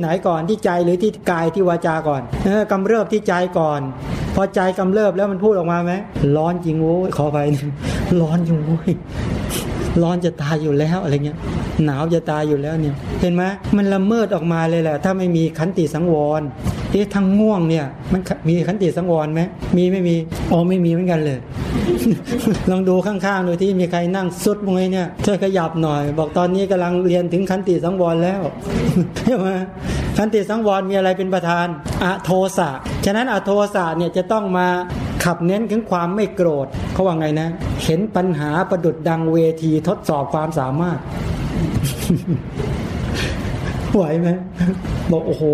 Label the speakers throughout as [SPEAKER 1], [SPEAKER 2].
[SPEAKER 1] ไหนก่อนที่ใจหรือที่กายที่วาจาก่อนเออกำเริบที่ใจก่อน พอใจกำเริบแล้วมันพูดออกมาไหมร้อนจริงโว้ยขอไปร้อนจริงโว้ย ร้อนจะตายอยู่แล้วอะไรเงี้ยหนาวจะตายอยู่แล้วเนี่ย เห็นไหมมันละเมิดออกมาเลยแหละ ถ้าไม่มีขันติสังวรเอ๊ะทั้งง่วงเนี่ย มันมีขันติสังวรไหมมีไม่มีอ๋อไม่มีเหมือนกันเลย ลองดูข้างๆดูที่มีใครนั่งสุดมวยเนี่ยช่วยขยับหน่อย บอกตอนนี้กำลังเรียนถึงขันติสังวรแล้วใช่ไหมขันติสังวรมีอะไรเป็นประธานอะโทสะฉะนั้นอะโทสะเนี่ยจะต้องมา ขับเน้นถึงความไม่โกรธเขาว่าไงนะ เห็นปัญหาประดุดดังเวทีทดสอบความสามารถไหวไหมบอกโอ้โห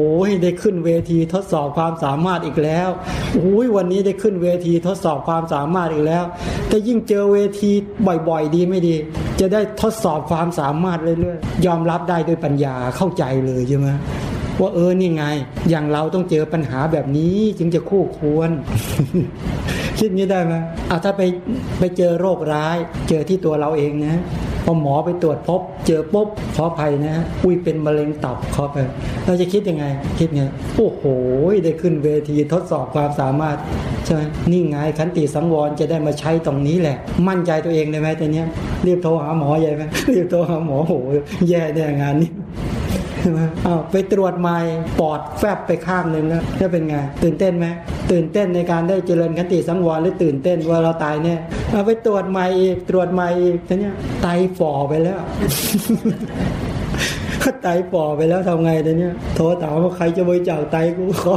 [SPEAKER 1] ได้ขึ้นเวทีทดสอบความสามารถอีกแล้วโอ้ยวันนี้ได้ขึ้นเวทีทดสอบความสามารถอีกแล้วแต่ยิ่งเจอเวทีบ่อย ๆ ดีไม่ดี จะได้ทดสอบความสามารถเรื่อยๆยอมรับได้ด้วยปัญญาเข้าใจเลยใช่ไหมว่าเออนี่ไง อย่างเราต้องเจอปัญหาแบบนี้จึงจะคู่ควร คิดงี้ได้ไหมเอาถ้าไปไปเจอโรคร้าย เจอที่ตัวเราเองนะพอหมอไปตรวจพบ เจอปุ๊บขออภัยนะอุ้ยเป็นมะเร็งตับขอไปเราจะคิดยังไง คิดไงโอ้โหได้ขึ้นเวทีทดสอบความสามารถใช่ไหมนี่ไงขันติสังวรจะได้มาใช้ตรงนี้แหละ มั่นใจตัวเองได้ไหมต่เนี้รีบโทรหาหมอใหญ่ไหมรีบโทรหาหมอโหแย่แน่งานนี้ อ้าวไปตรวจใหม่ปอดแฟบไปข้างหนึ่งแล้วจะเป็นไง ตื่นเต้นไหมตื่นเต้นในการได้เจริญขันติสังวรหรือตื่นเต้นว่าเราตายเนี่ยเอาไปตรวจใหม่อีกตรวจใหม่อีกทีเนี้ยไตฝ่อไปแล้วไตฝ่อไปแล้วทำไงทีเนี้ยโทรถามว่าใครจะบริจาคไตกูขอ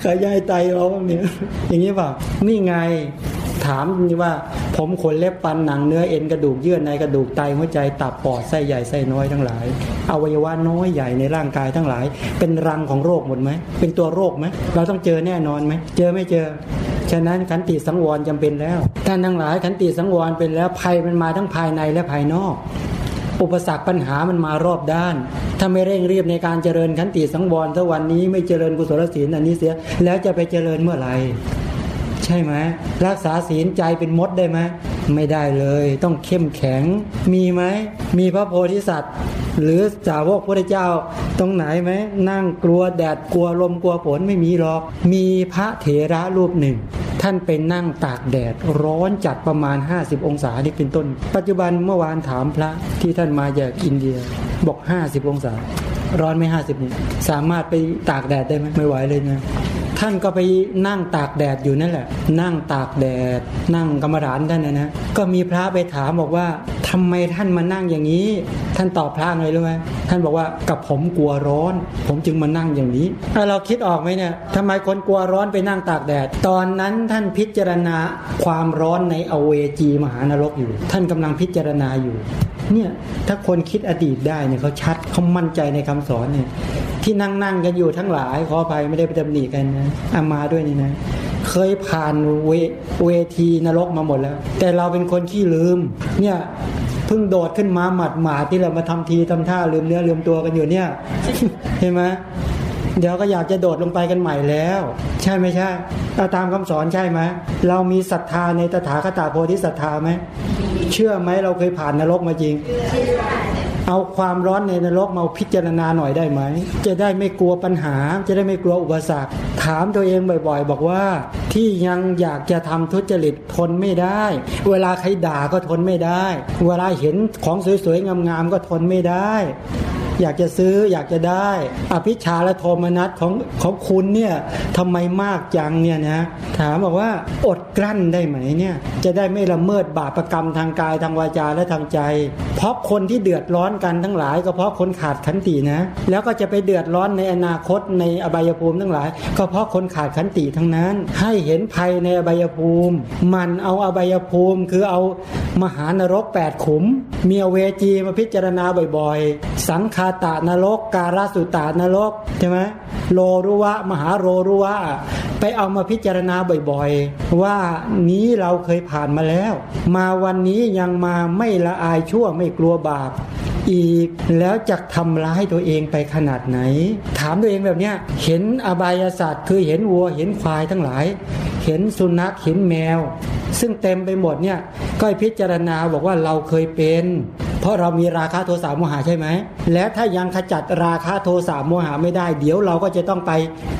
[SPEAKER 1] ใครย้ายไตเราบ้างเนี่ยอย่างนี้ป่ะนี่ไง ถามว่า ผมขนเล็บปันหนังเนื้อเอ็นกระดูกเยื่อในกระดูกไตหัวใจตับปอดไส้ใหญ่ไส้น้อยทั้งหลายอวัยวะน้อยใหญ่ในร่างกายทั้งหลาย เป็นรังของโรคหมดไหมเป็นตัวโรคไหมเราต้องเจอแน่นอนไหมเจอไม่เจอฉะนั้นขันติสังวรจำเป็นแล้วท่านทั้งหลายขันติสังวรเป็นแล้วภัยมันมาทั้งภายในและภายนอก อุปสรรคปัญหามันมารอบด้าน ถ้าไม่เร่งรีบในการเจริญขันติสังวรถ้าวันนี้ไม่เจริญกุศลศีลอันนี้เสีย แล้วจะไปเจริญเมื่อไหร่ ใช่ไหมรักษาศีลใจเป็นมดได้ไหมไม่ได้เลย ต้องเข้มแข็ง มีไหมมีพระโพธิสัตว์ หรือสาวกพระเจ้า ตรงไหนไหมนั่งกลัวแดดกลัวลมกลัวฝนไม่มีหรอก มีพระเถระรูปหนึ่ง ท่านไปนั่งตากแดดร้อนจัดประมาณ 50 องศานี่เป็นต้น ปัจจุบันเมื่อวานถามพระที่ท่านมาจากอินเดียบอก 50 องศาร้อนไม่ห้าสิบนี่สามารถไปตากแดดได้ไหมไม่ไหวเลยนะ ท่านก็ไปนั่งตากแดดอยู่นั่นแหละ นั่งตากแดด นั่งกรรมฐานท่านนะนะก็มีพระไปถามบอกว่าทำไมท่านมานั่งอย่างนี้ ท่านตอบพระไงรู้ไหมท่านบอกว่ากับผมกลัวร้อน ผมจึงมานั่งอย่างนี้ถ้าเราคิดออกไหมเนี่ยทำไมคนกลัวร้อนไปนั่งตากแดด ตอนนั้นท่านพิจารณาความร้อนในอเวจีมหานรกอยู่ ท่านกำลังพิจารณาอยู่ เนี่ยถ้าคนคิดอดีตได้เนี่ยเขาชัดเขามั่นใจในคำสอนเนี่ยที่นั่งนั่งกันอยู่ทั้งหลายขออภัยไม่ได้ไปตำหนิกันนะอามาด้วยนี่นะ เคยผ่านเวเวทีนรกมาหมดแล้ว แต่เราเป็นคนขี้ลืม เนี่ยเพิ่งโดดขึ้นมาหมัดหมาที่เรามาทำทีทำท่าลืมเนื้อลืมตัวกันอยู่เนี่ยเห็นไหมเดี๋ยวก็อยากจะโดดลงไปกันใหม่แล้ว ใช่ไม่ใช่ตามคำสอนใช่ไหมเรามีศรัทธาในตถาคตาโพธิศรัทธาไหม เชื่อไหมเราเคยผ่านนรกมาจริง เอาความร้อนในนรกมาพิจารณาหน่อยได้ไหม จะได้ไม่กลัวปัญหา จะได้ไม่กลัวอุปสรรค ถามตัวเองบ่อย ๆ บอกว่า ที่ยังอยากจะทำทุจริตทนไม่ได้ เวลาใครด่าก็ทนไม่ได้ เวลาเห็นของสวยๆงามๆก็ทนไม่ได้ อยากจะซื้ออยากจะได้ อภิชาและโทมนัสของของคุณเนี่ยทำไมมากจังเนี่ยนะถามบอกว่าอดกลั้นได้ไหมเนี่ยจะได้ไม่ละเมิดบาปรกรรมทางกายทางวาจาและทางใจ เพราะคนที่เดือดร้อนกันทั้งหลาย ก็เพราะคนขาดขันตินะ แล้วก็จะไปเดือดร้อนในอนาคตในอบายภูมิทั้งหลาย ก็เพราะคนขาดขันติทั้งนั้น ให้เห็นภัยในอบายภูมิ มันเอาอบายภูมิคือเอามหานรกแปดขุมมีเวจีมาพิจารณาบ่อยๆ สังคาตานรก การาสุตานรกใช่ไหมโลรุวะ มหาโรรุวะ ไปเอามาพิจารณาบ่อยๆ ว่านี้เราเคยผ่านมาแล้ว มาวันนี้ยังมาไม่ละอายชั่วไม่กลัวบาปอีกแล้วจะทำร้ายตัวเองไปขนาดไหน ถามตัวเองแบบเนี้ยเห็นอบายศาสตร์คือเห็นวัวเห็นควายทั้งหลาย เห็นสุนัขเห็นแมว ซึ่งเต็มไปหมดเนี่ยก็พิจารณาบอกว่าเราเคยเป็น เพราะเรามีราคะโทสะโมหะใช่ไหม และถ้ายังขจัดราคะโทสะโมหะไม่ได้ เดี๋ยวเราก็จะต้องไป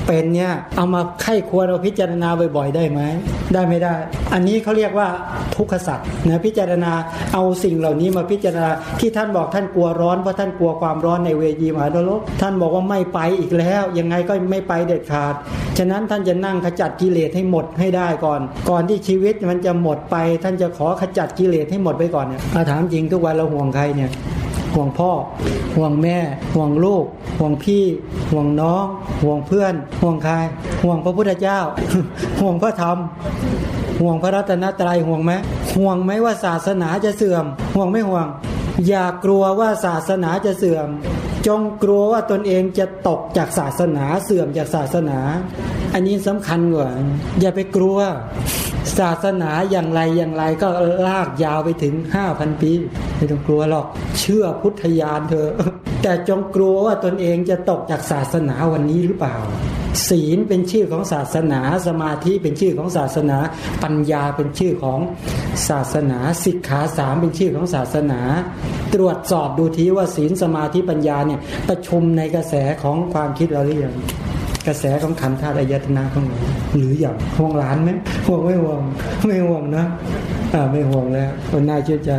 [SPEAKER 1] เป็นเนี่ยเอามาไข้ควรเราพิจารณาบ่อยๆ ได้ไหม ได้ไม่ได้ อันนี้เขาเรียกว่าทุกขสัตว์นะพิจารณาเอาสิ่งเหล่านี้มาพิจารณาที่ท่านบอกท่านกลัวร้อนเพราะท่านกลัวความร้อนในเวยีมหานรกท่านบอกว่าไม่ไปอีกแล้ว ยังไงก็ไม่ไปเด็ดขาด ฉะนั้นท่านจะนั่งขจัดกิเลสให้หมดให้ได้ก่อน ก่อนที่ชีวิตมันจะหมดไป ท่านจะขอขจัดกิเลสให้หมดไปก่อนเนี่ยถามจริงทุกวันเราห่วงงใครเนี่ยห่วงพ่อ ห่วงแม่ ห่วงลูก ห่วงพี่ ห่วงน้อง ห่วงเพื่อน ห่วงใคร ห่วงพระพุทธเจ้า ห่วงพระธรรม ห่วงพระรัตนตรัยห่วงไหมห่วงไหมว่าศาสนาจะเสื่อม ห่วงไม่ห่วง อย่ากลัวว่าศาสนาจะเสื่อม จงกลัวว่าตนเองจะตกจากศาสนาเสื่อมจากศาสนา อันนี้สำคัญกว่า อย่าไปกลัว ศาสนาอย่างไรอย่างไรก็ลากยาวไปถึงห้าพันปี ไม่ต้องกลัวหรอก เชื่อพุทธญาณเถอะแต่จงกลัวว่าตนเองจะตกจากศาสนาวันนี้หรือเปล่า ศีลเป็นชื่อของศาสนาสมาธิเป็นชื่อของศาสนา ปัญญาเป็นชื่อของศาสนาสิกขาสามเป็นชื่อของศาสนา ตรวจสอบดูทีว่าศีลสมาธิปัญญาเนี่ยประชุมในกระแสของความคิดเราหรือยัง กระแสของขันธาตุอายตนะของเราหรืออย่างห่วงหลานไหมห่วงไม่ห่วงไม่ห่วงนะอ่าไม่ห่วงแล้วคนน่าเชื่อใจ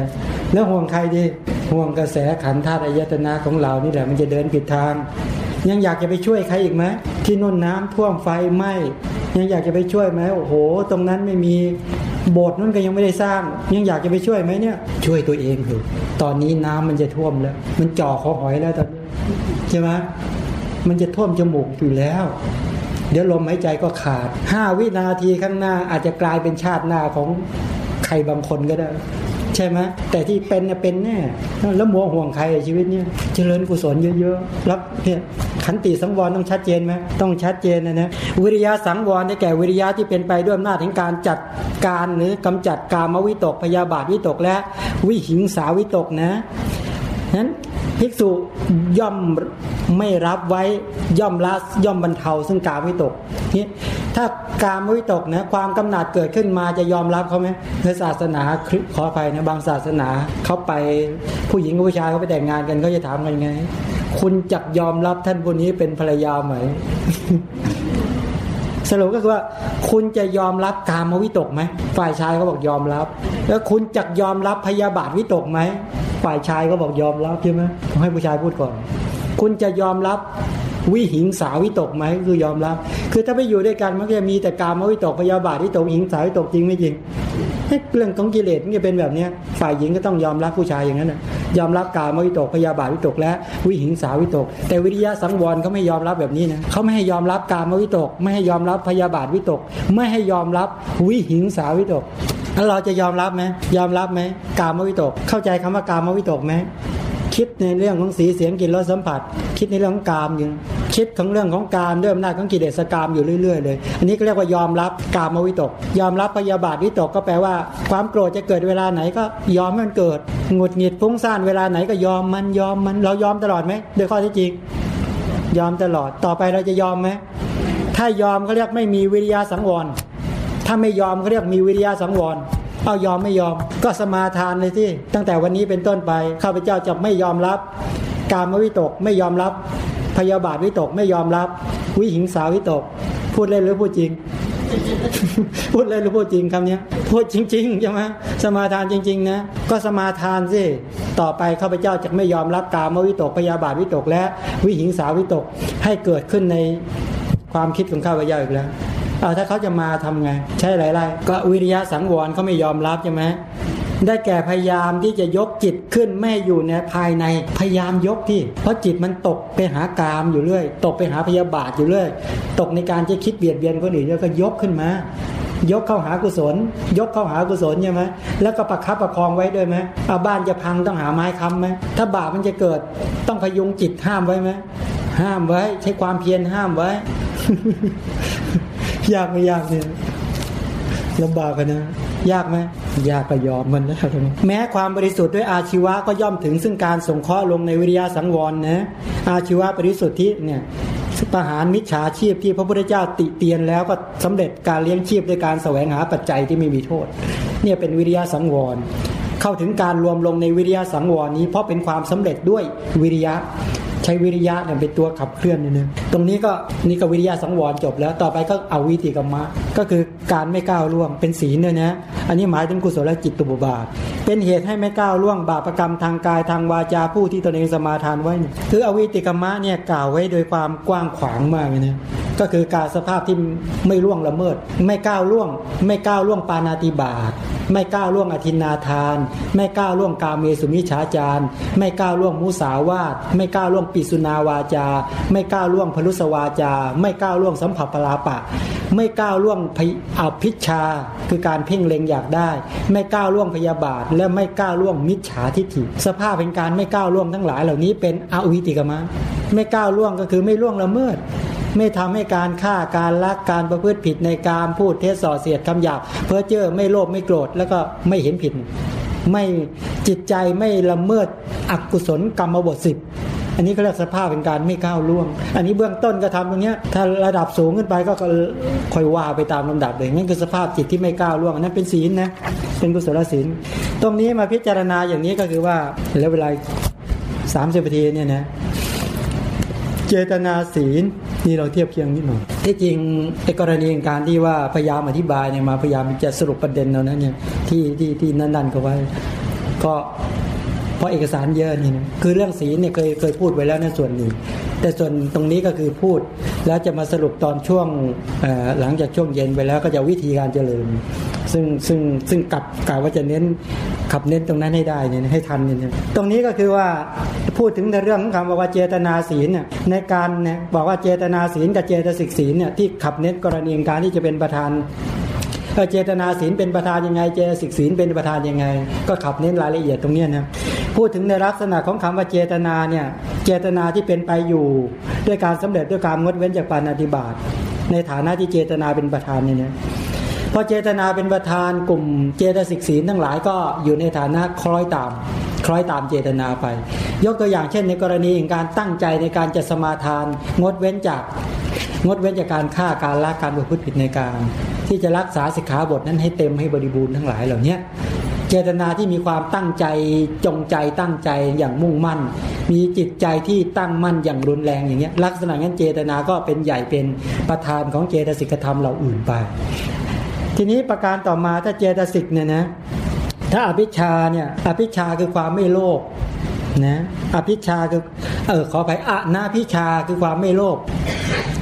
[SPEAKER 1] แล้วห่วงใครดีห่วงกระแสขันธาตุอายตนะของเรานี่แหละมันจะเดินผิดทาง ยังอยากจะไปช่วยใครอีกไหมที่น่นน้ำท่วมไฟไหมยังอยากจะไปช่วยไหมโอ้โห ตรงนั้นไม่มีโบสถ์นั่นก็ยังไม่ได้สร้าง ยังอยากจะไปช่วยไหมเนี่ย ช่วยตัวเองเถอะตอนนี้น้ำมันจะท่วมแล้ว มันจ่อคอหอยแล้วตอนนี้ใช่ไหม มันจะท่วมจมูกอยู่แล้ว เดี๋ยวลมหายใจก็ขาดห้าวินาทีข้างหน้าอาจจะกลายเป็นชาติหน้าของใครบางคนก็ได้ ใช่ไหมแต่ที่เป็นเนี่ยเป็นแน่แล้วมัวห่วงใครชีวิตเนี่ยเจริญกุศลเยอะๆรับเนี่ยขันติสังวรต้องชัดเจนไหมต้องชัดเจนนะนะวิริยะสังวรได้แก่วิริยะที่เป็นไปด้วยอำนาจแห่งการจัดการหรือกำจัดกามวิตกพยาบาทวิตกและวิหิงสาวิตกนะนั้น ภิกษุย่อมไม่รับไว้ย่อมละย่อมบรรเทาซึ่งกามวิตกนี่ถ้ากามวิตกนะความกำหนัดเกิดขึ้นมาจะยอมรับเขาไหมในศาสนาคริสขออภัยนะบางศาสนาเขาไปผู้หญิงกับผู้ชายเขาไปแต่งงานกันเขาจะถามกันไง คุณจักยอมรับท่านคนนี้เป็นภรรยาไหมสรุปก็คือว่าคุณจะยอมรับกามวิตกไหมฝ่ายชายก็บอกยอมรับ แล้วคุณจักยอมรับพยาบาทวิตกไหม ฝ่ายชายก็บอกยอมรับใช่ไหมผมให้ผู้ชายพูดก่อน คุณจะยอมรับวิหิงสาวิตกไหมคือยอมรับ คือถ้าไปอยู่ด้วยกันมันก็จะมีแต่การมวิตกพยาบาทวิตกหิงสาวิตกจริงไม่จริงเรื่องของกิเลสมันจะเป็นแบบนี้ฝ่ายหญิงก็ต้องยอมรับผู้ชายอย่างนั้นนะยอมรับกามวิตกพยาบาทวิตก และวิหิงสาวิตก แต่วิทยาสังวรเขาไม่ยอมรับแบบนี้นะเขาไม่ให้ยอมรับกามวิตก ไม่ให้ยอมรับพยาบาทวิตก ไม่ให้ยอมรับวิหิงสาวิตก แล้วเราจะยอมรับไหมยอมรับไหมกามวิตก เข้าใจคำว่ากามวิตกไหมคิดในเรื่องของสีเสียงกลิ่นรสสัมผัส คิดในเรื่องของกามอยู่คิดของเรื่องของการด้วยอำนาจของกิเลสกามอยู่เรื่อยๆเลย อันนี้ก็เรียกว่ายอมรับกามวิตก ยอมรับพยาบาทวิตกก็แปลว่า ความโกรธจะเกิดเวลาไหนก็ยอมมันเกิดหงุดหงิดฟุ้งซ่านเวลาไหนก็ยอมมันยอมมันเรายอมตลอดไหมโดยข้อที่จริง ยอมตลอดต่อไปเราจะยอมไหมถ้ายอมเขาเรียกไม่มีวิริยะสังวร ถ้าไม่ยอมเขาเรียกมีวิริยะสังวรเอายอมไม่ยอม ก็สมาทานเลยที่ตั้งแต่วันนี้เป็นต้นไปข้าพเจ้าจะไม่ยอมรับ การมวิตกไม่ยอมรับ พยาบาทวิตกไม่ยอมรับ วิหิงสาวิตก พูดเล่นหรือพูดจริง พูดเล่นหรือพูดจริงคำนี้พูดจริงๆใช่ไหมสมาทานจริง ๆ นะ ก็สมาทานสิต่อไปข้าพเจ้าจะไม่ยอมรับกามวิตกพยาบาทวิตก และวิหิงสาวิตกให้เกิดขึ้นในความคิดของข้าพเจ้าอีกแล้ว เอาถ้าเขาจะมาทำไง ใช่ไรๆก็วิริยะสังวรเขาไม่ยอมรับใช่ไหมได้แก่พยายามที่จะยกจิตขึ้นไม่อยู่ในภายในพยายามยกที่ เพราะจิตมันตกไปหากามอยู่เรื่อย ตกไปหาพยาบาทอยู่เรื่อย ตกในการจะคิดเบียดเบียนคนอื่นแล้วก็ยกขึ้นมา ยกเข้าหากุศล ยกเข้าหากุศลใช่ไหมแล้วก็ประคับประคองไว้ด้วยไหมเอาบ้านจะพังต้องหาไม้ค้ำไหมถ้าบาปมันจะเกิดต้องพยุงจิตห้ามไว้ไหมห้ามไว้ ใช้ความเพียรห้ามไว้ ยากไม่ยากเนี่ยลำบากกันนะ ยากไหมยากก็ยอมมันแล้วแม้ความบริสุทธิ์ด้วยอาชีวะก็ย่อมถึงซึ่งการสงเคราะห์ลงในวิริยะสังวรนะอาชีวะบริสุทธิ์ที่เนี่ยประหารมิจฉาชีพที่พระพุทธเจ้าติเตียนแล้วก็สำเร็จการเลี้ยงชีพด้วยการแสวงหาปัจจัยที่ไม่มีโทษ เนี่ยเป็นวิริยะสังวร เข้าถึงการรวมลงในวิริยะสังวรนี้ เพราะเป็นความสำเร็จด้วยวิริยะ ช้วิริยะเนี่ยเป็นตัวขับเคลื่อนเนี่ยตรงนี้ก็นี่ก็วิริยะสังวรจบแล้วต่อไปก็เอาวิติกรรมะ ก็คือการไม่ก้าวล่วงเป็นศีลเนี่ยนะอันนี้หมายถึงกุศลจิตตุบบาท เป็นเหตุให้ไม่ก้าวล่วงบาปรกรรมทางกายทางวาจาผู้ที่ตนเองสมาทานไว้เนี่ยคืออวิติกรรมะเนี่ยกล่าวไว้โดยความกว้างขวางมากเลยนะ ก็คือการสภาพที่ไม่ล่วงละเมิด ไม่ก้าวล่วง ไม่ก้าวล่วงปานาติบาตไม่ก้าวล่วงอธินาทาน ไม่ก้าวล่วงกาเมสุมิฉาจารไม่ก้าวล่วงมุสาวาทไม่ก้าวล่วงปิสุนาวาจา ไม่ก้าวล่วงพลุสวาจา ไม่ก้าวล่วงสัมผัสปลาปะ ไม่ก้าวล่วงอภิชา คือการเพ่งเล็งอยากได้ ไม่ก้าวล่วงพยาบาท และไม่ก้าวล่วงมิจฉาทิฏฐิสภาพเป็นการไม่ก้าวล่วงทั้งหลายเหล่านี้เป็นอวิติกมะไม่ก้าวล่วงก็คือไม่ล่วงละเมิด ไม่ทำให้การฆ่าการลักการประพฤติผิดในการพูดเท็จส่อเสียดคำหยาบเพ้อเจ้อไม่โลภไม่โกรธแล้วก็ไม่เห็นผิด ไม่จิตใจไม่ละเมิดอกุศลกรรมบทสิบอันนี้ก็เรียกสภาพเป็นการไม่ก้าวล่วง อันนี้เบื้องต้นก็ทำตรงนี้ถ้าระดับสูงขึ้นไปก็ค่อยว่าไปตามลำดับเลยนั่นคือสภาพจิตที่ไม่ก้าวล่วงนั้นเป็นศีลนะเป็นกุศลศีลตรงนี้มาพิจารณาอย่างนี้ก็คือว่าแล้วเวลาสามสิบนาทีเนี่ยนะ เจตนาศีลนี่เราเทียบเคียงนิดหน่อยที่จริงไอ้กรณีการที่ว่าพยายามอธิบายเนี่ยมาพยายามจะสรุปประเด็นเรานั้นเนี่ยที่ที่ที่นั่นๆก็ไว้ ก็เพราะเอกสารเยอะนี่นะคือเรื่องศีลเนี่ยเคยเคยพูดไว้แล้วในส่วนหนึ่ง แต่ส่วนตรงนี้ก็คือพูด แล้วจะมาสรุปตอนช่วงหลังจากช่วงเย็นไปแล้วก็จะวิธีการเจริญ ซึ่งซึ่งซึ่งกับกล่าวว่าจะเน้นขับเน้นตรงนั้นให้ได้เนี่ยให้ทันเนี่ยตรงนี้ก็คือว่าพูดถึงในเรื่องของคำว่าเจตนาศีลเนี่ยในการเนี่ยบอกว่าเจตนาศีลกับเจตสิกศีลเนี่ยที่ขับเน้นกรณีการที่จะเป็นประธานเจตนาศีลเป็นประธานยังไง เจตสิกศีลเป็นประธานยังไง ก็ขับเน้นรายละเอียดตรงนี้นะพูดถึงในลักษณะของคำว่าเจตนาเนี่ย เจตนาที่เป็นไปอยู่ ด้วยการสำเร็จด้วยการงดเว้นจากปานาติบาตในฐานะที่เจตนาเป็นประธานนี่นะพอเจตนาเป็นประธานกลุ่มเจตสิกศีลทั้งหลายก็อยู่ในฐานะคล้อยตาม คล้อยตามเจตนาไป ยกตัวอย่างเช่น ในกรณีการตั้งใจในการจะสมาทาน งดเว้นจากงดเว้นจากการฆ่าการละการประพฤติผิดในการ ที่จะรักษาสิกขาบทนั้นให้เต็มให้บริบูรณ์ทั้งหลายเหล่านี้ เจตนาที่มีความตั้งใจจงใจตั้งใจอย่างมุ่งมั่น มีจิตใจที่ตั้งมั่นอย่างรุนแรงอย่างเงี้ยลักษณะนั้นเจตนาก็เป็นใหญ่เป็นประธานของเจตสิกธรรมเราอื่นไป ทีนี้ประการต่อมาถ้าเจตสิกเนี่ยนะถ้าอภิชาเนี่ยอภิชาคือความไม่โลภนะอภิชาคือเออขอไปอะนาพิชาคือความไม่โลภ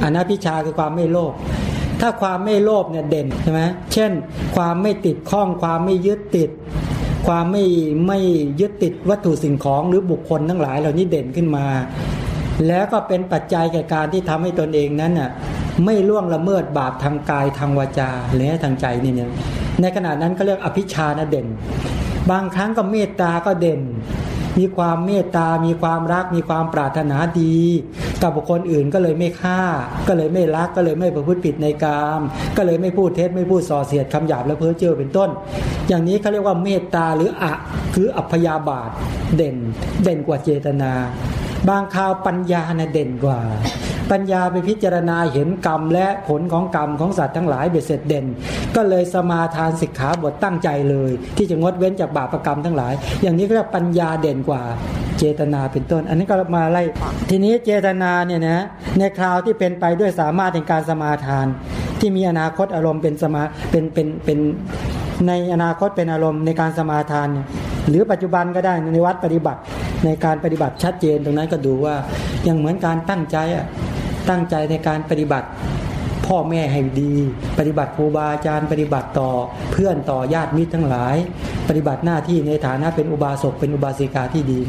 [SPEAKER 1] อะนาพิชาคือความไม่โลภ ถ้าความไม่โลภเนี่ยเด่นใช่ไหมเช่น ความไม่ติดข้อง ความไม่ยึดติด ความไม่ไม่ยึดติดวัตถุสิ่งของหรือบุคคลทั้งหลายเหล่านี้เด่นขึ้นมา แล้วก็เป็นปัจจัยแก่การที่ทำให้ตนเองนั้นน่ะไม่ล่วงละเมิดบาปทางกายทางวาจาและทางใจนี่เนี่ยในขณะนั้นก็เรียกอภิชานะเด่น บางครั้งก็เมตตาก็เด่นมีความเมตตา มีความรัก มีความปรารถนาดี กับบุคคลอื่นก็เลยไม่ฆ่า ก็เลยไม่รักก็เลยไม่ประพฤติผิดในกามก็เลยไม่พูดเท็จไม่พูดส่อเสียดคำหยาบและเพ้อเจ้อเป็นต้น อย่างนี้เขาเรียกว่าเมตตาหรืออะคืออัพยาบาทเด่น เด่นกว่าเจตนา บางคราวปัญญาเน่ยเด่นกว่าปัญญาไปพิจารณาเห็นกรรมและผลของกรรมของสัตว์ทั้งหลายเบ็ดเสร็จเด่น ก็เลยสมาทานสิกขาบทตั้งใจเลย ที่จะงดเว้นจากบาปรกรรมทั้งหลาย อย่างนี้ก็เรียกปัญญาเด่นกว่า เจตนาเป็นต้น อันนี้ก็มาไล่ทีนี้เจตนาเนี่ยนะในคราวที่เป็นไปด้วยสามารถในการสมาทาน ที่มีอนาคตอารมณ์เป็นสมาเป็นเป็นเป็นในอนาคตเป็นอารมณ์ในการสมาทานหรือปัจจุบันก็ได้ในวัดปฏิบัติในการปฏิบัติชัดเจนตรงนั้นก็ดูว่ายังเหมือนการตั้งใจอะตั้งใจในการปฏิบัติพ่อแม่ให้ดี ปฏิบัติครูบาอาจารย์ปฏิบัติต่อเพื่อนต่อญาติมิตรทั้งหลาย ปฏิบัติหน้าที่ในฐานะเป็นอุบาสกเป็นอุบาสิกาที่ดี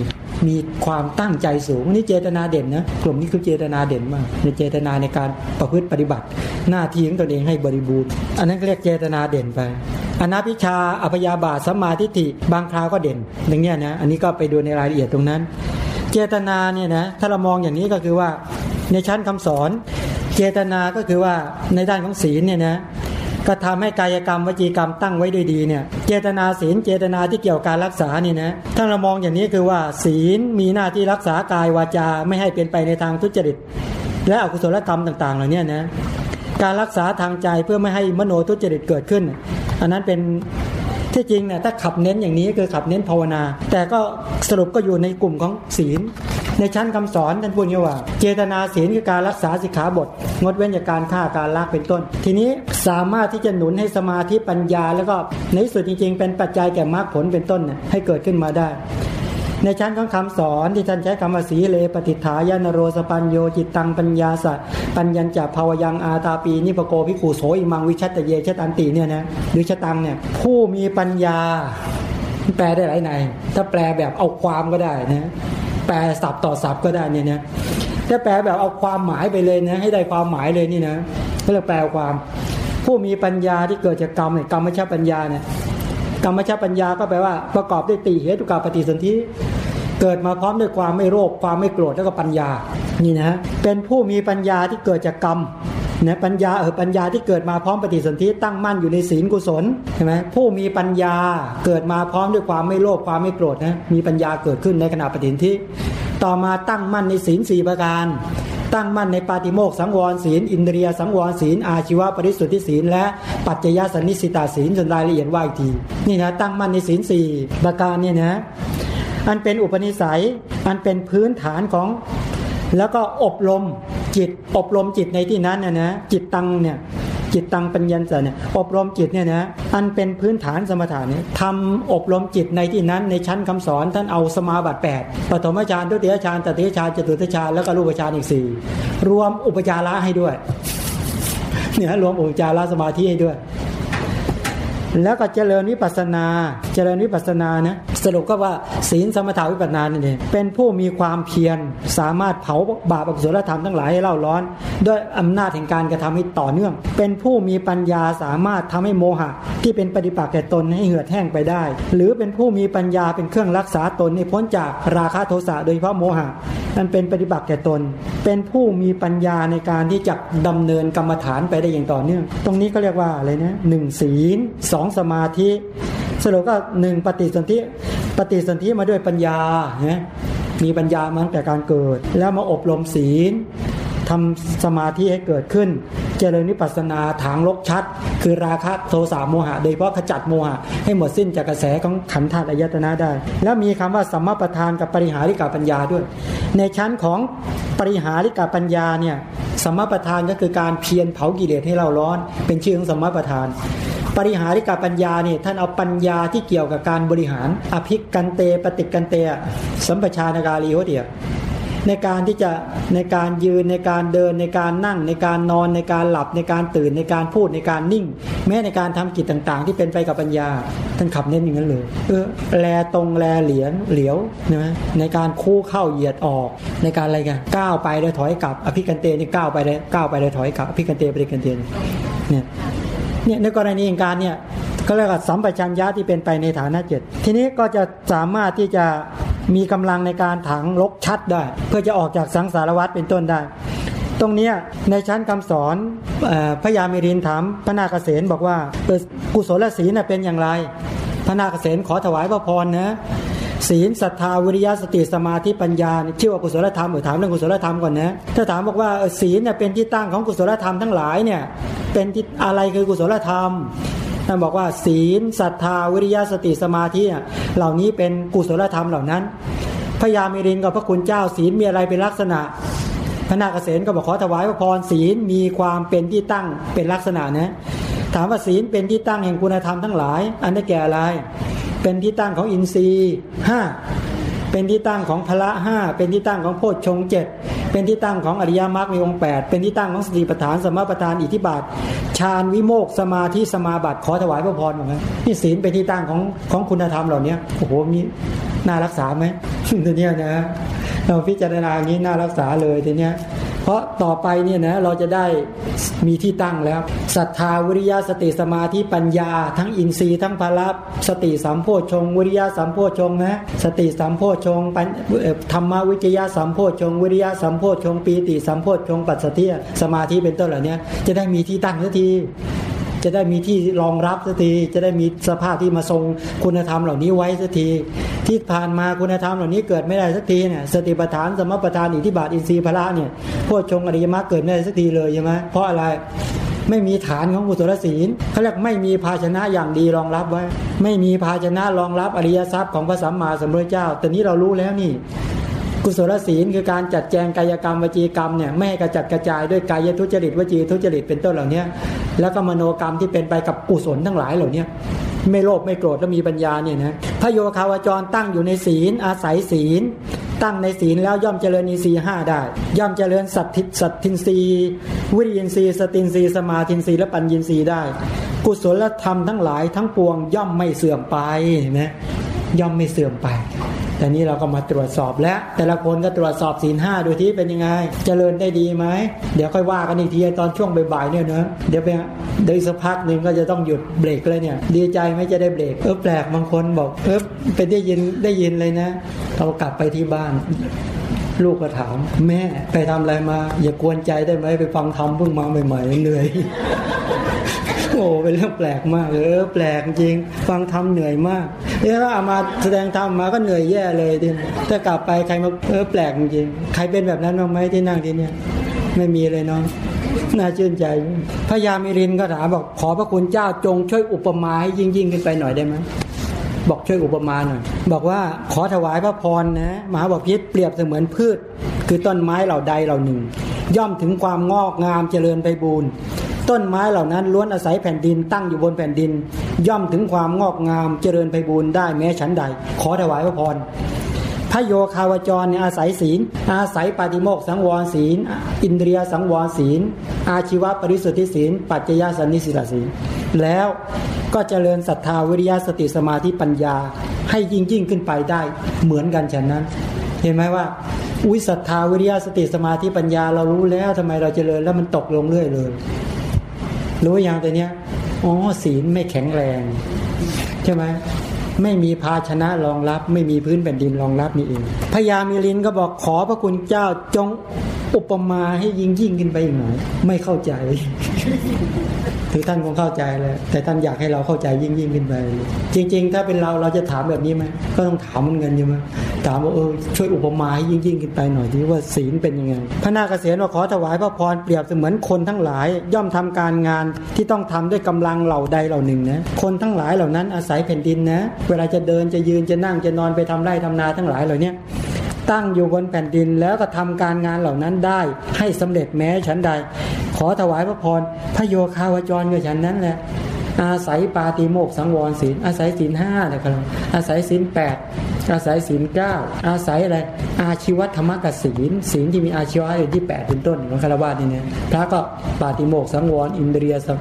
[SPEAKER 1] มีความตั้งใจสูงนี่เจตนาเด่นนะกลุ่มนี้คือเจตนาเด่นมากในเจตนาในการประพฤติปฏิบัติ หน้าที่ของตนเองให้บริบูรณ์ อันนั้นเรียกเจตนาเด่นไปอนาพิชาอภยาบาทสัมมาทิฏฐิบางคราวก็เด่นอย่างนี้นะอันนี้ก็ไปดูในรายละเอียดตรงนั้น เจตนาเนี่ยนะถ้าเรามองอย่างนี้ก็คือว่าในชั้นคำสอน เจตนาก็คือว่าในด้านของศีลเนี่ยนะ ก็ทำให้กายกรรมวจีกรรมตั้งไว้ด้วยดีเนี่ยเจตนาศีลเจตนาที่เกี่ยวกับการรักษานี่นะถ้าเรามองอย่างนี้คือว่า ศีลมีหน้าที่รักษากายวาจาไม่ให้เป็นไปในทางทุจริต และอกุศลกรรมต่างๆเหล่านี้นะการรักษาทางใจเพื่อไม่ให้มโนทุจริตเกิดขึ้น อันนั้นเป็นที่จริงเนี่ยถ้าขับเน้นอย่างนี้คือขับเน้นภาวนา แต่ก็สรุปก็อยู่ในกลุ่มของศีล ในชั้นคำสอนท่านพูดว่า เจตนาศีลคือการรักษาสิกขาบท งดเว้นจากการฆ่าการลักเป็นต้น ทีนี้ สามารถที่จะหนุนให้สมาธิปัญญา แล้วก็ในที่สุดจริง ๆ เป็นปัจจัยแก่มรรคผลเป็นต้นให้เกิดขึ้นมาได้ ในชั้นของคำสอนที่ท่านใช้คำว่าสีเลปติฏฐายนโรสปัญโญจิตตังปัญญาสัปัญญัญจะภาวยังอาตาปีนิปโกภิกขุโสอิมังวิชฏเยชฏันติเนี่ยนะหรือชตังเนี่ยผู้มีปัญญาแปลได้หลายในถ้าแปลแบบเอาความก็ได้นะแปลสับต่อสับก็ได้เนี่ยนะถ้าแปลแบบเอาความหมายไปเลยนะให้ได้ความหมายเลยนี่นะก็เลยกแปลความ ผู้มีปัญญาที่เกิดจากกรรมเนี่ยกรรมชาปัญญาเนี่ยกรรมชาปัญญาก็แปลว่าประกอบด้วยตีเหตุกับปฏิสนธิเกิดมาพร้อมด้วยความไม่โลภความไม่โกรธแล้วก็ปัญญานี่นะเป็นผู้มีปัญญาที่เกิดจากกรรมนะปัญญาเออปัญญาที่เกิดมาพร้อมปฏิสนธิตั้งมั่นอยู่ในศีลกุศลใช่ไหมผู้มีปัญญาเกิดมาพร้อมด้วยความไม่โลภความไม่โกรธนะมีปัญญาเกิดขึ้นในขณะปฏิสนธิต่อมาตั้งมั่นในศีลสี่ประการ ตั้งมั่นในปาติโมกสังวรศีล อินเดียสังวรศีล อาชีวะปริสุทธิศีล และปัจจยสันนิสิตาศีลจนรายละเอียดว่าอีกที นี่นะตั้งมั่นในศีลสี่ประการเนี่ยนะอันเป็นอุปนิสัย อันเป็นพื้นฐานของแล้วก็อบรมจิตอบรมจิตในที่นั้นนะนะจิตตังเนี่ย จิตตังปัญญาเนี่ยอบรมจิตเนี่ยนะอันเป็นพื้นฐานสมถะเนี่ยทำอบรมจิตในที่นั้นในชั้นคำสอนท่านเอาสมาบัติ8ปฐมฌานทุติยฌานตติยฌานจตุตฌานแล้วก็รูปฌานอีกสี่รวมอุปจาระให้ด้วยเนี่ยรวมอุปจาระสมาธิให้ด้วยแล้วก็เจริญวิปัสนา เจริญวิปัสนานะสรุปก็ว่าศีลสมถาวิปัสนานี่เองเป็นผู้มีความเพียรสามารถเผาบาปอกุศลธรรมทั้งหลายให้เล่าร้อน ด้วยอำนาจแห่งการกระทำให้ต่อเนื่อง เป็นผู้มีปัญญาสามารถทำให้โมหะ ที่เป็นปฏิปักษ์แก่ตนให้เหือดแห้งไปได้ หรือเป็นผู้มีปัญญาเป็นเครื่องรักษาตนให้พ้นจากราคะโทสะโดยเฉพาะโมหะนั่นเป็นปฏิบัติแก่ตน เป็นผู้มีปัญญาในการที่จะดำเนินกรรมฐานไปได้อย่างต่อเนื่อง ตรงนี้ก็เรียกว่าอะไรนะหนึ่งศีลสองสมาธิ สรุปก็หนึ่งปฏิสนธิปฏิสนธิมาด้วยปัญญาเนะมีปัญญามาตั้งแต่การเกิด แล้วมาอบรมศีลทำสมาธิให้เกิดขึ้น เจริญนิปัสนาถางลกชัด คือราคะโทสะโมหะ โดยเฉพาะขจัดโมหะ ให้หมดสิ้นจากกระแสของขันธ์ธาตุอายตนะได้ แล้วมีคำว่าสัมมาประธานกับปริหาริกาปัญญาด้วย ในชั้นของปริหาริกาปัญญาเนี่ยสัมมาประธานก็คือการเพียรเผากิเลสให้เราร้อน เป็นชื่อของสัมมาประธาน ปริหาริกาปัญญาเนี่ยท่านเอาปัญญาที่เกี่ยวกับการบริหาร อภิกันเตปฏิกันเตสัมปชานการีโหเดียในการที่จะในการยืนในการเดินในการนั่งในการนอนในการหลับในการตื่นในการพูดในการนิ่ง แม้ในการทำกิจต่างๆ ที่เป็นไปกับปัญญา ท่านขับเน้นอย่างนั้นเลยเออแลตรงแลเหลียนเหลียวนะในการคู่เข้าเหยียดออกในการอะไรกันก้าวไปแล้วถอยกลับอภิกันเตนี่ก้าวไปแล้วก้าวไปแล้วถอยกลับอภิกันเตปฏิกันเตเนี่ย เนี่ยในกรณีการเนี่ยก็เรียกว่าสัมปชัญญะที่เป็นไปในฐานะเจ็ดทีนี้ก็จะสามารถที่จะมีกำลังในการถังลกชัดได้ เพื่อจะออกจากสังสารวัฏเป็นต้นได้ ตรงนี้ในชั้นคำสอนพระยามิรินถามพระนาคเษนบอกว่ากุศลศีลเป็นอย่างไรพระนาคเษนขอถวายพระพรนะ ศีลศรัทธาวิริยะสติสมาธิปัญญาชื่อว่ากุศลธรรมหรือถามเรื่องกุศลธรรมก่อนนะถ้าถามบอกว่าศีลเนี่ยเป็นที่ตั้งของกุศลธรรมทั้งหลายเนี่ยเป็นที่อะไรคือกุศลธรรมท่านบอกว่า ศีลศรัทธาวิริยะสติสมาธิเหล่านี้เป็นกุศลธรรมเหล่านั้นพญามิรินกับพระคุณเจ้าศีลมีอะไรเป็นลักษณะ พระนาคเษนก็บอกขอถวายพระพรศีลมีความเป็นที่ตั้งเป็นลักษณะนะถามว่าศีลเป็นที่ตั้งแห่งคุณธรรมทั้งหลาย อันได้แก่อะไร เป็นที่ตั้งของอินทรีย์ห้าเป็นที่ตั้งของพละห้าเป็นที่ตั้งของโพชฌงเจ็ดเป็นที่ตั้งของอริยมรรคมีองค์แปดเป็นที่ตั้งของสติปัฏฐานสมปัฏฐานอิทธิบาทฌานวิโมกสมาธิสมาบัติขอถวายพระพรหมือนกันนี่ศีลเป็นที่ตั้งของของคุณธรรมเหล่านี้โอ้โหมีน่ารักษาไหมทีเนี้ยนะเราพิจารณาอย่างนี้น่ารักษาเลยทีเนี้ย เพราะต่อไปเนี่ยนะเราจะได้มีที่ตั้งแล้วศรัทธาวิริยะสติสมาธิปัญญา ทั้งอินทรีย์ทั้งพลับสติสามโพชงวิริยะสามโพชงนะสติสามโพชงธรรมวิจยะสามโพชงวิริยะสามโพชงปีติสามโพชงปัสสติสมาธิเป็นต้นเหล่านี้จะได้มีที่ตั้งสักที จะได้มีที่รองรับสักที จะได้มีสภาพที่มาทรงคุณธรรมเหล่านี้ไว้สักที ที่ผ่านมาคุณธรรมเหล่านี้เกิดไม่ได้สักทีเนี่ยสติปัฏฐานสมปัฏฐานอิทธิบาทอินทรีย์พละเนี่ยพวกชงอริยมรรคเกิดไม่ได้สักทีเลยใช่ไหมเพราะอะไรไม่มีฐานของกุศลศีลเขาเรียกไม่มีภาชนะอย่างดีรองรับไว้ ไม่มีภาชนะรองรับอริยทรัพย์ของพระสัมมาสัมพุทธเจ้า แต่นี้เรารู้แล้วนี่ กุศลศีลคือการจัดแจงกายกรรมวจีกรรมเนี่ยไม่ให้กระจัดกระจายด้วยกายทุจริตวจีทุจริตเป็นต้นเหล่านี้ แล้วก็มโนกรรมที่เป็นไปกับกุศลทั้งหลายเหล่านี้ไม่โลภไม่โกรธและมีปัญญาเนี่ยนะพระโยคาวจรตั้งอยู่ในศีล อาศัยศีล ตั้งในศีลแล้วย่อมเจริญอินทรีย์ห้าได้ ย่อมเจริญสัตทิสัตทินรีวิริยินทรีสตินรีสมาธินรีและปัญญินทรีได้ กุศลธรรมทั้งหลายทั้งปวงย่อมไม่เสื่อมไปนะย่อมไม่เสื่อมไป แต่นี้เราก็มาตรวจสอบแล้ว แต่ละคนก็ตรวจสอบศีลห้าดูที่เป็นยังไง เจริญได้ดีไหม เดี๋ยวค่อยว่ากันอีกทีตอนช่วงบ่ายๆเนี่ยเนอะเดี๋ยวไปเดี๋ยวสักพักหนึ่งก็จะต้องหยุดเบรกเลยเนี่ย ดีใจไม่จะได้เบรกเออแปลกบางคนบอกเออไปได้ยินได้ยินเลยนะเรากลับไปที่บ้านลูกก็ถาม แม่ไปทำอะไรมา อย่ากวนใจได้ไหมไปฟังธรรมเพิ่งมาใหม่ๆเหนื่อย โอ้เป็นเรื่องแปลกมากเออแปลกจริง ฟังทำเหนื่อยมากเนี่ยถ้าเอามาแสดงธรรมมาก็เหนื่อยแย่เลยทีถ้ากลับไปใครมาเออแปลกจริงใครเป็นแบบนั้นบ้างไหมที่นั่งที่เนี่ยไม่มีเลยเนาะน่าชื่นใจพระยามิรินก็ถามบอกขอพระคุณเจ้าจงช่วยอุปมาให้ยิ่งยิ่งขึ้นไปหน่อยได้ไหมบอกช่วยอุปมาหน่อยบอกว่าขอถวายพระพรนะมหาบพิษเปรียบเสมือนพืช คือต้นไม้เหล่าใดเหล่าหนึ่ง ย่อมถึงความงอกงามเจริญไปบูรณ ต้นไม้เหล่านั้นล้วนอาศัยแผ่นดินตั้งอยู่บนแผ่นดิน ย่อมถึงความงอกงามเจริญไปบูรณ์ได้แม้ชั้นใด ขอถวายพระพรพระโยคาวจรเนี่ยอาศัยศีล อาศัยปาติโมกสังวรศีล อินเดียสังวรศีล อาชีวปริสุทธิศีล ปัจจยสันนิสิตศีล แล้วก็เจริญศรัทธาวิริยะสติสมาธิปัญญาให้ยิ่งยิ่งขึ้นไปได้เหมือนกันฉะนั้น เห็นไหมว่า อุยศรัทธาวิริยะสติสมาธิปัญญาเรารู้แล้วทำไมเราเจริญแล้วมันตกลงเรื่อยเลย รู้อย่างตัวเนี้ยอ๋อศีลไม่แข็งแรง ใช่ไหมไม่มีภาชนะรองรับ ไม่มีพื้นแผ่นดินรองรับนี่เองพญามิลินก็บอกขอพระคุณเจ้าจงอุปมาให้ยิ่งยิ่งขึ้นไปอีกหน่อยไม่เข้าใจ ถือท่านคงเข้าใจแล้วแต่ท่านอยากให้เราเข้าใจยิ่งยิ่งขึ้นไป จริง ๆ ถ้าเป็นเราเราจะถามแบบนี้ไหมก็ต้องถามมันเงินใช่ไหมถามว่าเออช่วยอุปมาให้ยิ่งยิ่งขึ้นไปหน่อยที่ว่าศีลเป็นยังไงพระนาคเษนว่าขอถวายพระพรเปรียบเสมือนคนทั้งหลาย ย่อมทำการงานที่ต้องทำด้วยกำลังเหล่าใดเหล่าหนึ่งนะคนทั้งหลายเหล่านั้นอาศัยแผ่นดินนะเวลาจะเดินจะยืนจะนั่งจะนอนไปทำไร่ทำนาทั้งหลายเหล่านี้ตั้งอยู่บนแผ่นดินแล้วก็ทำการงานเหล่านั้นได้ให้สำเร็จแม้ฉันใด ขอถวายพระพรพระโยคาวจรกับฉันนั้นแหละอาศัยปาติโมกสังวรศีลอาศัยศีลห้านะครับอาศัยศีลแปดอาศัยศีลเก้าอาศัยอะไรอาชีวธรรมกศีลศีลที่มีอาชีวะอยู่ที่แปดเป็นต้นของคารวะนี่เนี่ยพระก็ปาติโมกสังวรอินเดียสั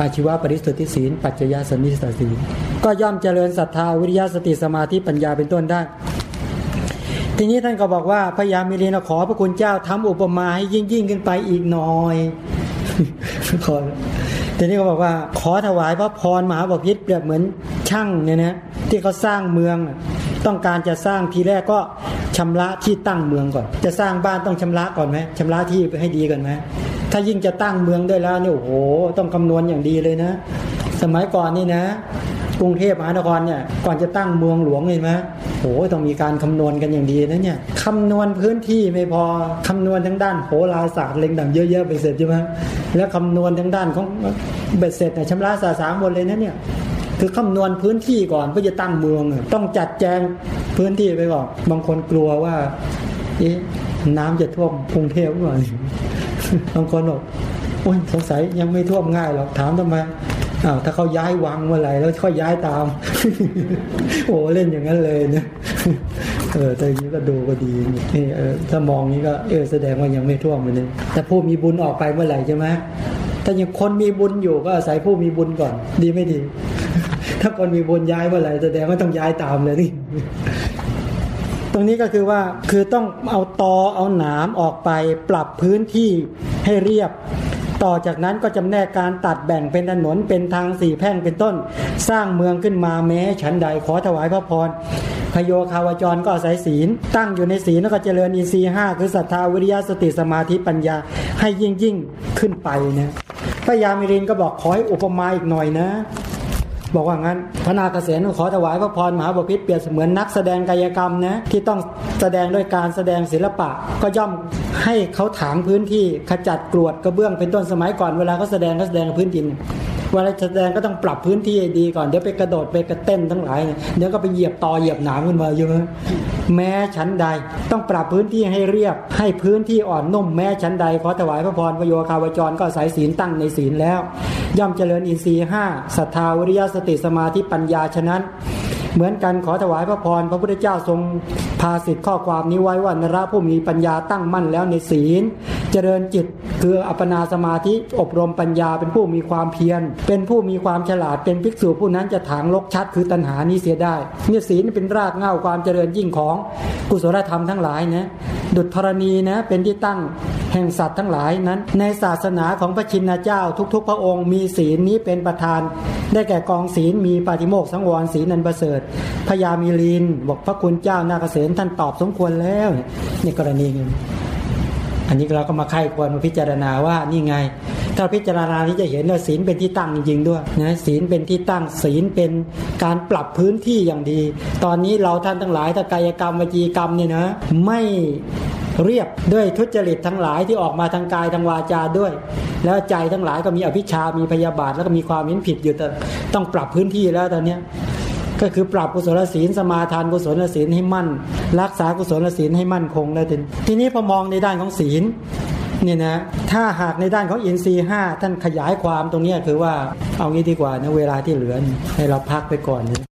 [SPEAKER 1] อาชีวะปริสุทธิศีล ปัจจยสนิสตศีลก็ย่อมเจริญศรัทธาวิริยะสติสมาธิปัญญาเป็นต้นได้ ทีนี้ท่านก็บอกว่าพญามิลินขอพระคุณเจ้าทำอุปมาให้ยิ่งยิ่งขึ้นไปอีกหน่อยขอทีนี้ก็บอกว่า ขอถวายพระพรมหาบพิษเปรียบเหมือนช่างเนี่ยนะที่เขาสร้างเมืองต้องการจะสร้างทีแรกก็ชำระที่ตั้งเมืองก่อน จะสร้างบ้านต้องชำระก่อนไหมชำระที่ให้ดีก่อนไหมถ้ายิ่งจะตั้งเมืองได้แล้วเนี่ยโอ้โหต้องคำนวณอย่างดีเลยนะ สมัยก่อนนี่นะ กรุงเทพมหานครเนี่ยก่อนจะตั้งเมืองหลวงเห็นไหมโอ้ต้องมีการคำนวณกันอย่างดีนะเนี่ยคำนวณพื้นที่ไม่พอคำนวณทั้งด้านโหราศาสตร์เล็งดังเยอะๆไปเสร็จใช่ไหมแล้วคำนวณทั้งด้านของเบ็ดเสร็จเนี่ชำระสาสามหมดเลยนะเนี่ยคือคำนวณพื้นที่ก่อนเพื่อจะตั้งเมือง ต้องจัดแจงพื้นที่ไปก่อนบางคนกลัวว่าเอ๊ะน้ำจะท่วมกรุงเทพหรือเปล่าบางคนบอกโอ้ยสงสัยยังไม่ท่วมง่ายหรอกถามทำไม อ้าวถ้าเขาย้ายวังเมื่อไหร่แล้วค่อยย้ายตาม โอ้เล่นอย่างนั้นเลยเนี่ยเออแต่อย่างนี้ก็ดูก็ดีนี่เออถ้ามองนี้ก็เออแสดงว่ายังไม่ท่วมเลยแต่ผู้มีบุญออกไปเมื่อไหร่ใช่ไหมถ้ายังคนมีบุญอยู่ก็อาศัยผู้มีบุญก่อน ดีไม่ดี ถ้าคนมีบุญย้ายเมื่อไหร่แสดงว่าต้องย้ายตามเลยนี่ตรงนี้ก็คือว่าคือต้องเอาตอเอาหนามออกไปปรับพื้นที่ให้เรียบ ต่อจากนั้นก็จำแนกการตัดแบ่งเป็นถนนเป็นทางสี่แพ่งเป็นต้น สร้างเมืองขึ้นมาแม้ฉันใดขอถวายพระพรพโยคาวจรก็อาศัยศีล ตั้งอยู่ในศีลแล้วก็เจริญอินทรีย์ห้าคือศรัทธาวิริยะสติสมาธิปัญญาให้ยิ่งยิ่งขึ้นไปนะพระยามิรินก็บอกขอให้อุปมาอีกหน่อยนะ บอกว่างั้นพระนาคเษนขอถวายพระพรมหาบพิตรเปรียบเสมือนนักแสดงกายกรรมนะที่ต้องแสดงด้วยการแสดงศิลปะก็ย่อม ให้เขาถางพื้นที่ขจัดกรวดกระเบื้องเป็นต้นสมัยก่อนเวลาเขาแสดงเขาแสดงพื้นดินเวลาแสดงก็ต้องปรับพื้นที่ดีก่อนเดี๋ยวไปกระโดดไปกระเต้นทั้งหลายเดี๋ยวก็ไปเหยียบตอเหยียบหนามขึ้นมาเยอะแม้ชั้นใด ต้องปรับพื้นที่ให้เรียบ ให้พื้นที่อ่อนนุ่มแม้ชั้นใดขอถวายพระพรประโยคาวจรก็อาศัยศีลตั้งในศีลแล้ว ย่อมเจริญอินทรีย์ห้าศรัทธาวิริยสติสมาธิปัญญาฉะนั้น เหมือนกันขอถวายพระพรพระพุทธเจ้าทรงพาสิทธิข้อความนี้ไว้ว่านระผู้มีปัญญาตั้งมั่นแล้วในศีล เจริญจิตคืออัปนาสมาธิอบรมปัญญาเป็นผู้มีความเพียร เป็นผู้มีความฉลาดเป็นภิกษุผู้นั้นจะถางลกชัดคือตัณหานี้เสียได้เนี่ยศีลเป็นรากเหง้าความเจริญยิ่งของกุศลธรรมทั้งหลายนะดุจธรณีนะเป็นที่ตั้งแห่งสัตว์ทั้งหลายนั้น ในศาสนาของพระชินเจ้าทุก ๆ พระองค์มีศีลนี้เป็นประธาน ได้แก่กองศีลมีปาฏิโมกข์สังวรศีลนันประเสริฐพญามีลินบอกพระคุณเจ้านาเกษตท่านตอบสมควรแล้วนี่กรณีนี้ อันนี้เราก็มาไข้ควรมาพิจารณาว่านี่ไง ถ้าพิจารณานี้จะเห็นว่าศีลเป็นที่ตั้งจริงๆด้วยนะศีลเป็นที่ตั้งศีลเป็นการปรับพื้นที่อย่างดี ตอนนี้เราท่านทั้งหลายถ้ากายกรรมวจีกรรมเนี่ยนะไม่เรียบด้วยทุจริตทั้งหลายที่ออกมาทางกายทางวาจาด้วย แล้วใจทั้งหลายก็มีอภิชามีพยาบาทแล้วก็มีความเห็นผิดอยู่แต่ต้องปรับพื้นที่แล้วตอนนี้ ก็คือปรับกุศลศีลสมาทานกุศลศีลให้มั่น รักษากุศลศีลให้มั่นคงแล้วทีทีนี้พอมองในด้านของศีลเนี่ยนะถ้าหากในด้านของอินทรีห้าท่านขยายความตรงนี้คือว่าเอางี้ดีกว่านะเวลาที่เหลือให้เราพักไปก่อน